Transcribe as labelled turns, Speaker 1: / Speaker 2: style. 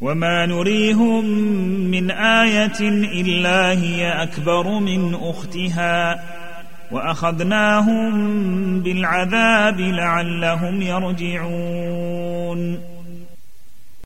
Speaker 1: وما نريهم من إيه الا هي اكبر من اختها واخذناهم بالعذاب لعلهم يرجعون